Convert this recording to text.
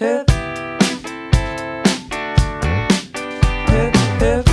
hip. Hip, hip.